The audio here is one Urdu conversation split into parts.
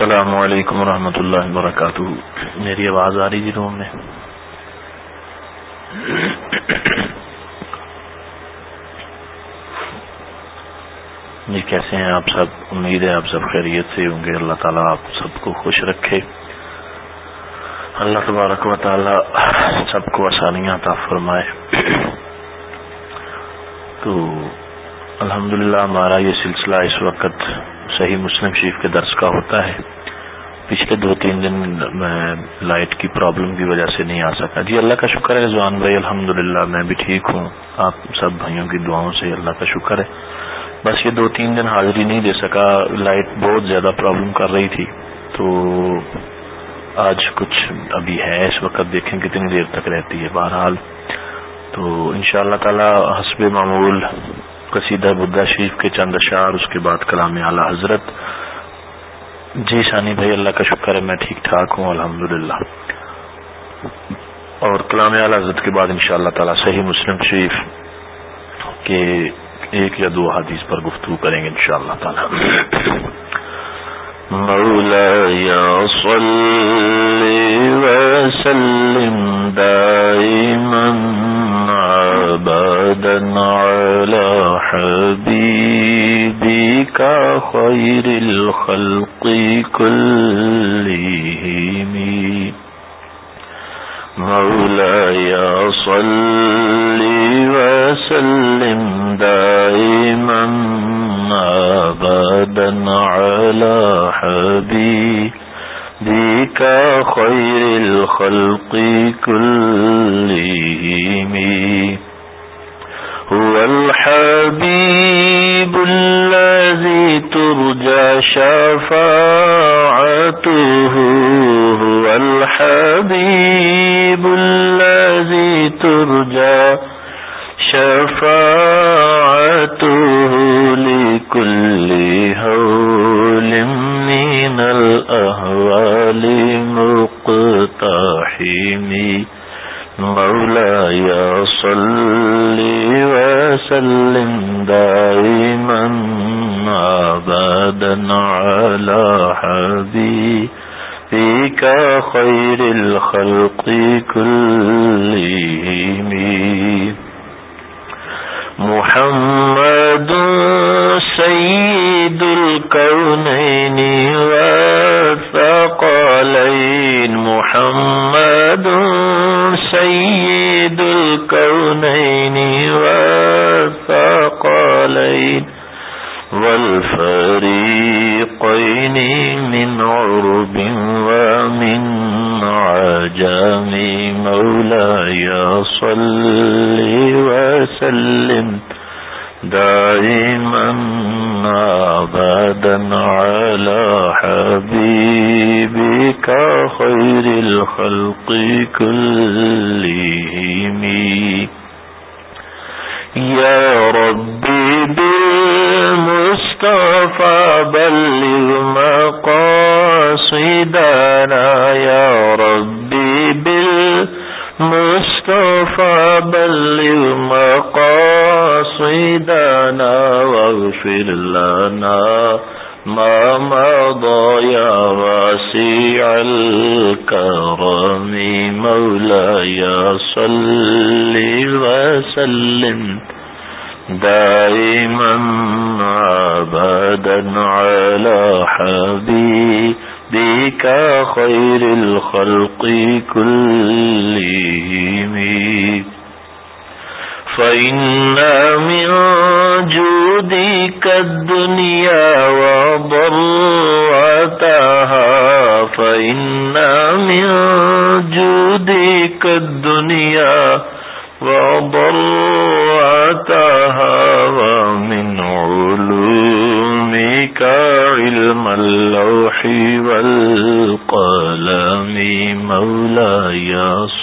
السلام علیکم ورحمۃ اللہ وبرکاتہ۔ میری آواز آ رہی جی روم میں۔ جی کیسے ہیں آپ سب؟ امید ہے آپ سب خیریت سے ہوں گے۔ اللہ تعالیٰ آپ سب کو خوش رکھے۔ اللہ تبارک و تعالیٰ سب کو آسانیاں عطا فرمائے۔ تو الحمدللہ ہمارا یہ سلسلہ اس وقت صحیح مسلم شریف کے درس کا ہوتا ہے۔ پچھلے دو تین دن میں لائٹ کی پرابلم کی وجہ سے نہیں آ سکا۔ جی اللہ کا شکر ہے رضوان بھائی الحمد میں بھی ٹھیک ہوں۔ آپ سب بھائیوں کی دعاؤں سے اللہ کا شکر ہے۔ بس یہ دو تین دن حاضری نہیں دے سکا۔ لائٹ بہت زیادہ پرابلم کر رہی تھی۔ تو آج کچھ ابھی ہے۔ اس وقت دیکھیں کتنی دیر تک رہتی ہے۔ بہرحال تو ان شاء اللہ تعالی حسب معمول قصیدہ بدھا شریف کے چند اشعار، اس کے بعد کلام اعلی حضرت۔ جی شانی بھائی، اللہ کا شکر ہے، میں ٹھیک ٹھاک ہوں الحمد اور کلام اعلی حضرت کے بعد ان شاء اللہ تعالی صحیح مسلم شریف کے ایک یا دو حدیث پر گفتگو کریں گے ان شاء اللہ تعالی مولا وسلم دائما عبدا على حبيبك خير الخلق كلهم. مولاي صل وسلم دائما ابدا على حبيبك خير الخلق كلهم. هو الحبيب الذي ترجى شفاعته. هو الحبيب الذي ترجى شفاعته لكل هول من الأهوال مقتحمي مولاي صل وسلم دائما ابدا على حبيبك خير الخلق كلهم. محمد سيد الكونين والثقلين محمد سيد الكونين والثقلين والفريقين من عرب ومن عجم مولاي صل وسلم دائما ابدا على حبيبك خير الخلق كلهم. يا ربي بالمصطفى بلغ مقاصدنا. يا ربي بالمصطفى مصطفى بلغ مقاصدنا واغفر لنا ما مضى يا واسع الكرم مولاي صل وسلم دائما ابدا على حبيب حبيبك خير الخلق كلهم. فإن من جودك الدنيا وضرتها فإن من جودك الدنيا وضرتها.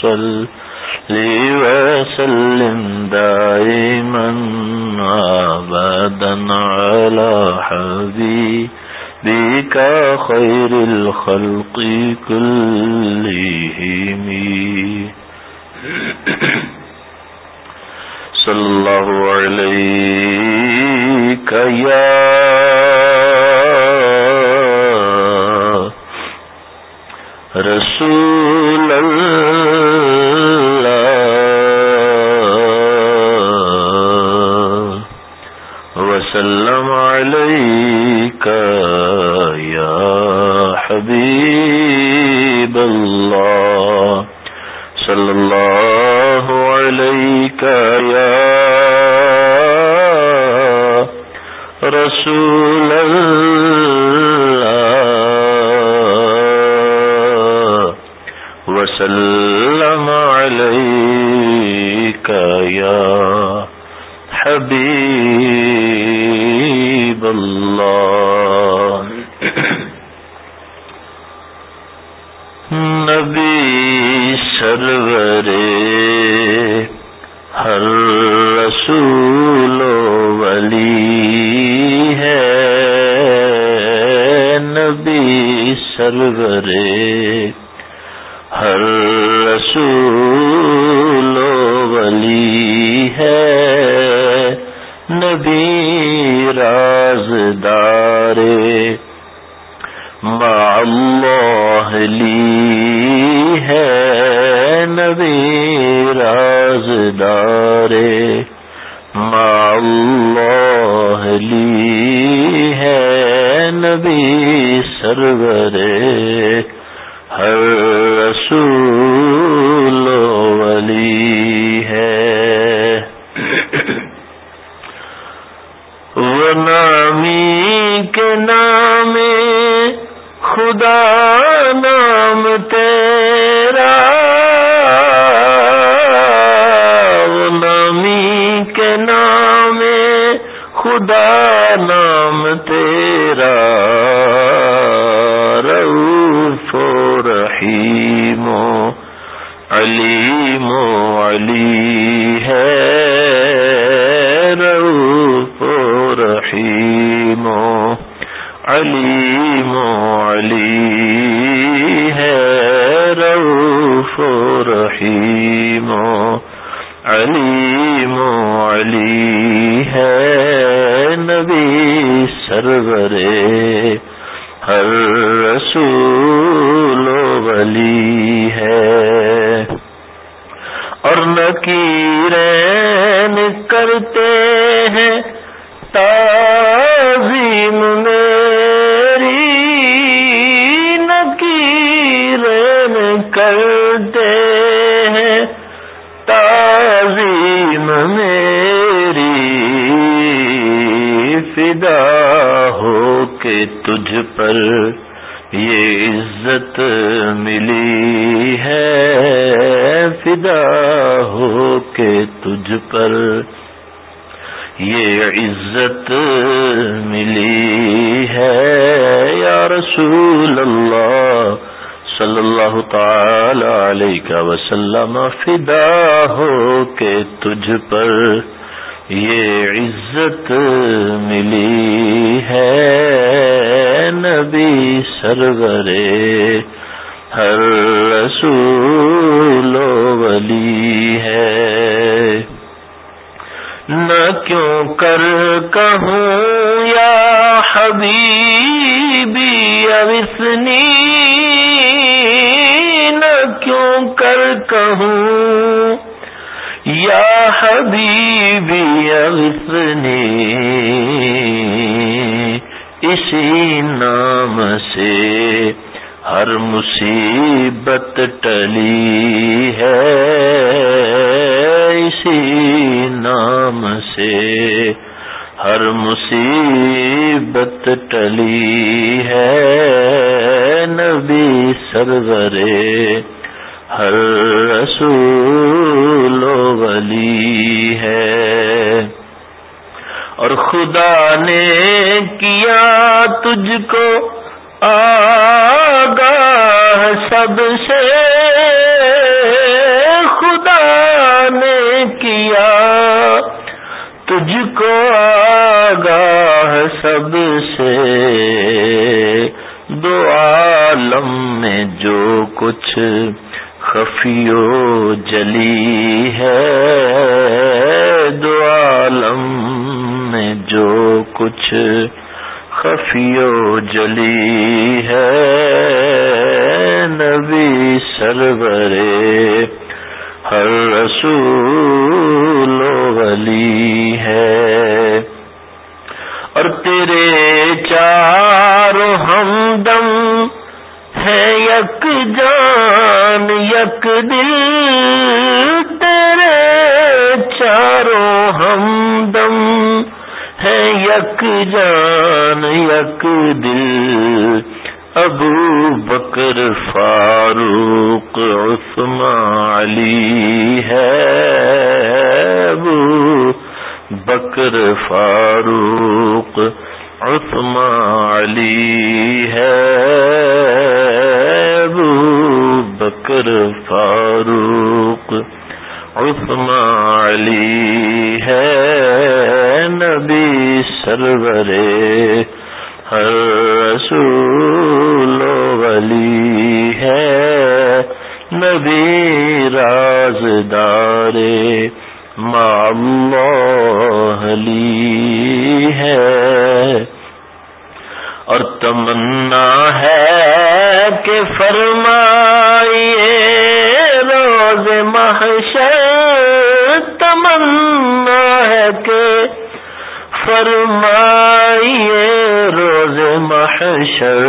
مولاي وسلم دائما ابدا على حبيبك خير الخلق كلهم. صلى الله عليك يا وسلم حبیب اللہ نام تیرا روف و رحیم و علیم و علی ہے روف و رحیم و علیم و علی ہے روف و رحیم و علی علی ہے نبی سرور ہر رسول ولی ہے اور نکیرین رسول اللہ صلی اللہ تعالی علیہ وسلم فدا ہو کے تجھ پر یہ عزت ملی ہے نبی سرور ہر رسول ولی ہے۔ نہ کیوں کر کہوں یا حبیبی اوسنی نہ کیوں کر کہوں یا حبیبی اوسنی اسی نام سے ہر مصیبت ٹلی ہے اسی نام سے ہر مصیبت ٹلی ہے نبی سرور ہر رسول ولی ہے اور خدا نے کیا تجھ کو آگاہ سب سے خدا نے کیا، تجھ کو آگاہ سب سے۔ دو عالم میں جو کچھ خفیو جلی ہے۔ دو عالم میں جو کچھ خفیو جلی ہے۔ نبی سرورے ہر رسول ولی ہے۔ اور تیرے چارو ہم دم ہے یک جان، یک دل۔ تیرے چاروں ہمدم یک جان، یک دل۔ ابو بکر فاروق عثمان علی ہے۔ ابو بکر فاروق عثمان علی ہے۔ ابو بکر فاروق عثمان علی ہے نبی سرورے ہر رسول ولی ہے نبی رازدار لی ہے اور تمنا ہے کہ فرمائیے روز محشر، تمنا ہے کہ فرمائیے روز محشر،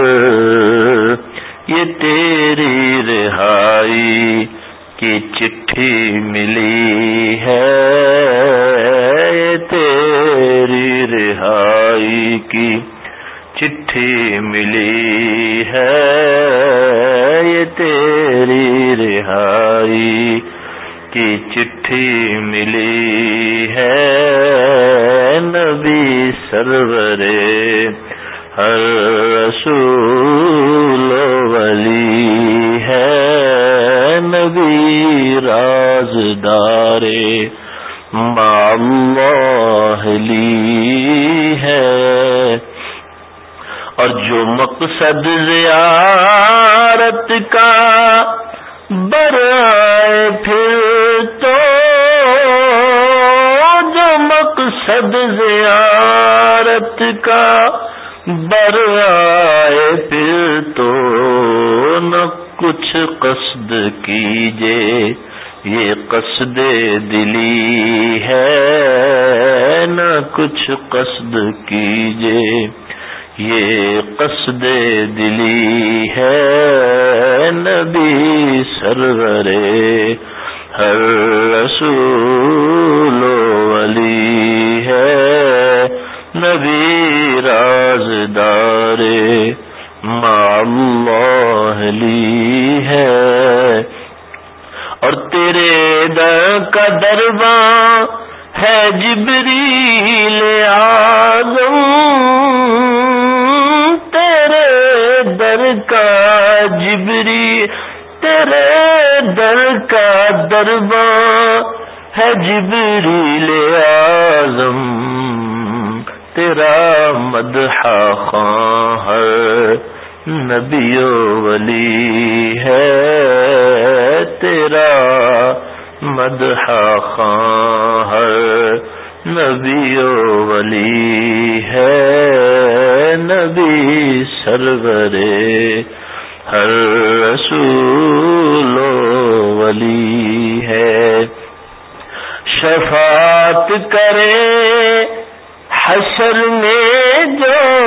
یہ تیری رہائی کی چٹھی ملی ہے تیری رہائی کی چٹھی ملی ہے یہ تیری رہائی کی چٹھی ملی ہے نبی سرورے ہر رسول ولی ہے نبی رازدار لی ہے اور جو مقصد زیارت کا برائے پھر تو جو مقصد زیارت کا برائے پھر تو نہ کچھ قصد کیجے یہ قصد دلی ہے، نہ کچھ قصد کیجے یہ قصد دلی ہے نبی سرورے ہر رسول ولی ہے نبی رازدار اللہ لی ہے اور تیرے در کا درباں ہے جبریل آزم در کا جبری، تیرے در کا درباں ہے جبریل آزم تیرا مدح خاں ہر نبی ولی ہے، تیرا مدح خاں ہر نبی ولی ہے۔ نبی سرورے ہر رسول ولی ہے۔ شفاعت کرے حشر میں جو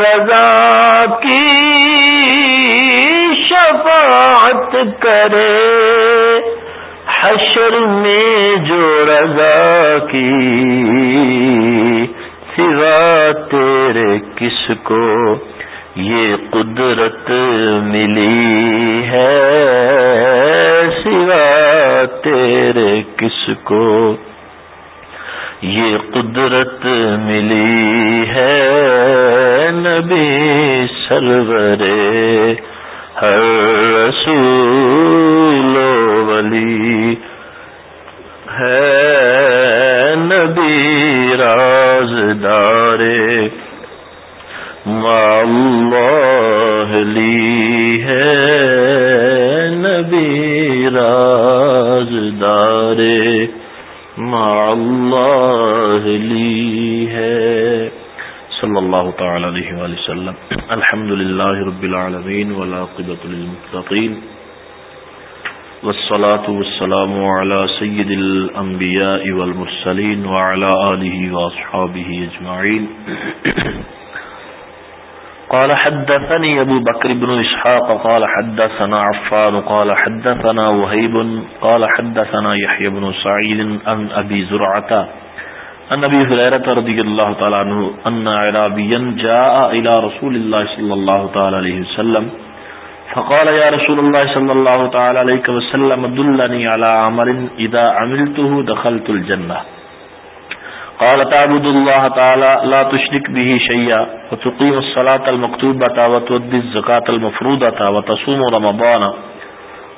رضا کی، شفاعت کرے۔ حشر میں جو رضا کی، سوا تیرے کس کو یہ قدرت ملی ہے؟ سوا تیرے کس کو یہ قدرت ملی ہے؟ نبی سرورے ہر رسول ولی ہے نبی رازدار رب العالمین والعاقبۃ للمتقین والصلاة والسلام على سید الانبیاء والمرسلین وعلى آلہ واصحابہ اجمعین قال حدثني أبو بكر بن إسحاق، قال حدثنا عفان، قال حدثنا وهيب، قال حدثنا يحيى بن سعيد عن أبي زرعة عن أبي هريرة رضي الله تعالى عنه أن عرابيا جاء إلى رسول الله صلى الله تعالى عليه وسلم فقال يا رسول الله صلى الله تعالى عليه وسلم دلني على عمل إذا عملته دخلت الجنة قال تعبد الله تعالى لا تشرك به شيئا وتقيم الصلاة المكتوبة وتودي الزكاة المفروضة وتصوم رمضان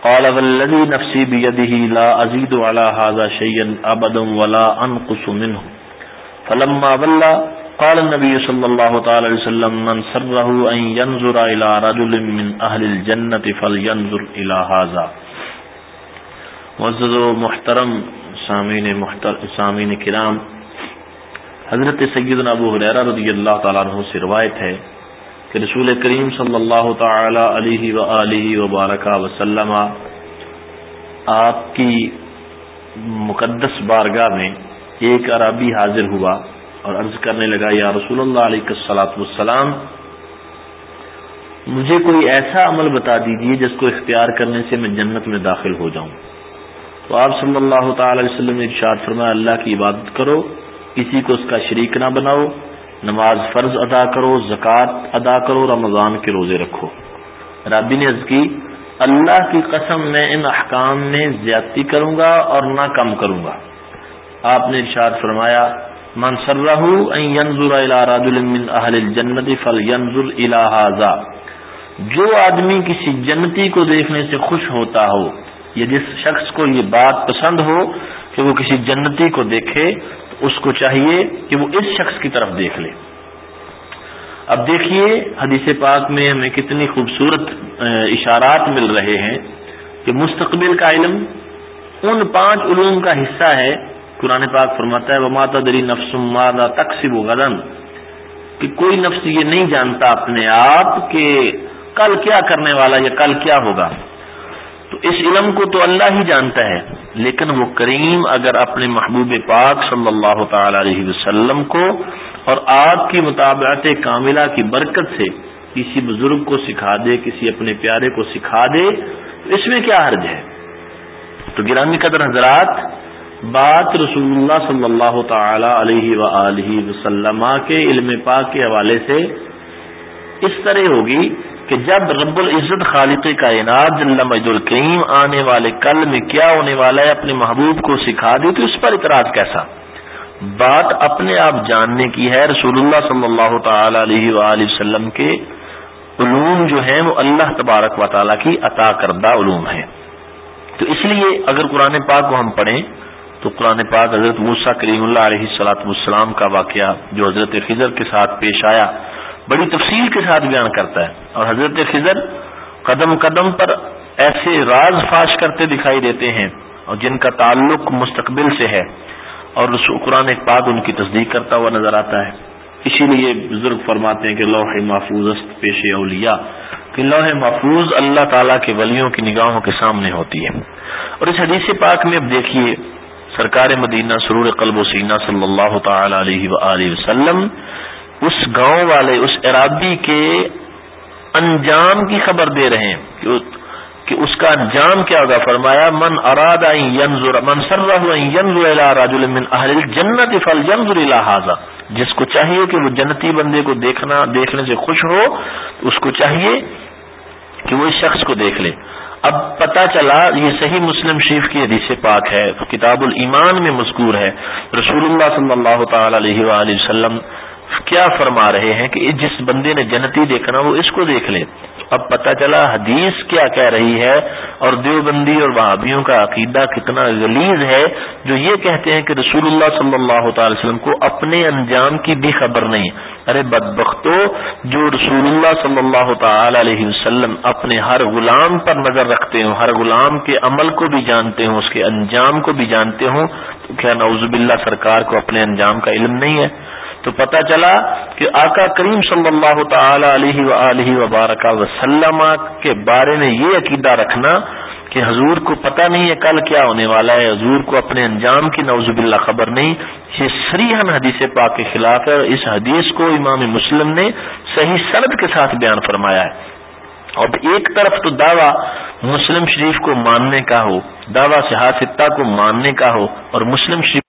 قال والذي نفسي بيده لا أزيد على هذا شيئا أبدا ولا أنقص منه فلما بلى قال النبي صلى الله تعالى عليه وسلم من سره أن ينظر إلى رجل من أهل الجنة فلينظر إلى هذا. معزز و محترم سامین محترم سامین کرام، حضرت سیدنا ابو حریرہ رضی اللہ تعالیٰ عنہ سے روایت ہے کہ رسول کریم صلی اللہ تعالی علیہ و وبارکہ وسلم آپ کی مقدس بارگاہ میں ایک عربی حاضر ہوا اور عرض کرنے لگا، یا رسول اللہ علیہ السلاۃ والسلام، مجھے کوئی ایسا عمل بتا دیجیے جس کو اختیار کرنے سے میں جنت میں داخل ہو جاؤں. تو آپ صلی اللہ تعالی علیہ وسلم نے ارشاد فرمایا، اللہ کی عبادت کرو، کسی کو اس کا شریک نہ بناؤ، نماز فرض ادا کرو، زکوٰۃ ادا کرو، رمضان کے روزے رکھو. رابی نے عرض کی، اللہ کی قسم میں ان احکام میں زیادتی کروں گا اور نہ کم کروں گا۔ آپ نے ارشاد فرمایا منصر جنت فل ینظر الحاظ جو آدمی کسی جنتی کو دیکھنے سے خوش ہوتا ہو، یا جس شخص کو یہ بات پسند ہو کہ وہ کسی جنتی کو دیکھے، تو اس کو چاہیے کہ وہ اس شخص کی طرف دیکھ لے۔ اب دیکھیے حدیث پاک میں ہمیں کتنی خوبصورت اشارات مل رہے ہیں کہ مستقبل کا علم ان پانچ علوم کا حصہ ہے قرآن پاک فرماتا ہے وہ ماتا دری نفس مادہ تقسیب و غدن کہ کوئی نفس یہ نہیں جانتا اپنے آپ کہ کل کیا کرنے والا یا کل کیا ہوگا۔ تو اس علم کو تو اللہ ہی جانتا ہے، لیکن وہ کریم اگر اپنے محبوب پاک صلی اللہ تعالی علیہ وسلم کو اور آپ کی مطابعت کاملہ کی برکت سے کسی بزرگ کو سکھا دے، کسی اپنے پیارے کو سکھا دے، تو اس میں کیا حرج ہے؟ تو گرامی قدر حضرات بات رسول اللہ صلی اللہ تعالی علیہ و وسلم کے علم پاک کے حوالے سے اس طرح ہوگی کہ جب رب العزت خالق کائنات جل مجد الکریم آنے والے کل میں کیا ہونے والا ہے اپنے محبوب کو سکھا دی تو اس پر اعتراض کیسا؟ بات اپنے آپ جاننے کی ہے رسول اللہ صلی اللہ تعالی علیہ وآلہ وسلم کے علوم جو ہیں وہ اللہ تبارک و تعالیٰ کی عطا کردہ علوم ہیں۔ تو اس لیے اگر قرآن پاک کو ہم پڑھیں تو قرآن پاک حضرت موسیٰ کریم اللہ علیہ السلاۃ والسلام کا واقعہ جو حضرت خضر کے ساتھ پیش آیا، بڑی تفصیل کے ساتھ بیان کرتا ہے۔ اور حضرت خضر قدم قدم پر ایسے راز فاش کرتے دکھائی دیتے ہیں، اور جن کا تعلق مستقبل سے ہے۔ اور قرآن پاک ان کی تصدیق کرتا ہوا نظر آتا ہے۔ اسی لیے بزرگ فرماتے ہیں کہ لوح محفوظ پیش اولیاء، کہ لوح محفوظ اللہ تعالیٰ کے ولیوں کی نگاہوں کے سامنے ہوتی ہے۔ اور اس حدیث پاک میں اب دیکھیے سرکار مدینہ سرور قلب و سینہ صلی اللہ تعالی علیہ وآلہ وسلم اس گاؤں والے، اس عرابی کے انجام کی خبر دے رہے ہیں کہ اس کا انجام کیا ہوگا؟ فرمایا، من اراد من سر راجل من اہل جنت فل ینظر الى جس کو چاہیے کہ وہ جنتی بندے کو دیکھنا دیکھنے سے خوش ہو، اس کو چاہیے کہ وہ اس شخص کو دیکھ لے۔ اب پتہ چلا یہ صحیح مسلم شریف کی حدیث پاک ہے کتاب الایمان میں مذکور ہے۔ رسول اللہ صلی اللہ تعالی علیہ وآلہ وسلم کیا فرما رہے ہیں کہ جس بندے نے جنتی دیکھنا وہ اس کو دیکھ لے۔ اب پتہ چلا حدیث کیا کہہ رہی ہے اور دیوبندی اور وہابیوں کا عقیدہ کتنا غلیظ ہے جو یہ کہتے ہیں کہ رسول اللہ صلی اللہ تعالی وسلم کو اپنے انجام کی بھی خبر نہیں۔ ارے بدبختو، جو رسول اللہ صلی اللہ تعالی علیہ وسلم اپنے ہر غلام پر نظر رکھتے ہوں، ہر غلام کے عمل کو بھی جانتے ہوں، اس کے انجام کو بھی جانتے ہوں، تو کیا نوزب اللہ سرکار کو اپنے انجام کا علم نہیں ہے؟ تو پتہ چلا کہ آقا کریم صلی اللہ تعالی علیہ وآلہ وبارکہ وسلم کے بارے میں یہ عقیدہ رکھنا کہ حضور کو پتہ نہیں ہے کل کیا ہونے والا ہے، حضور کو اپنے انجام کی نوز باللہ خبر نہیں، یہ سریحن حدیث پاک کے خلاف ہے اور اس حدیث کو امام مسلم نے صحیح سند کے ساتھ بیان فرمایا ہے۔ اور ایک طرف تو دعویٰ مسلم شریف کو ماننے کا ہو، دعویٰ سے کو ماننے کا ہو اور مسلم شریف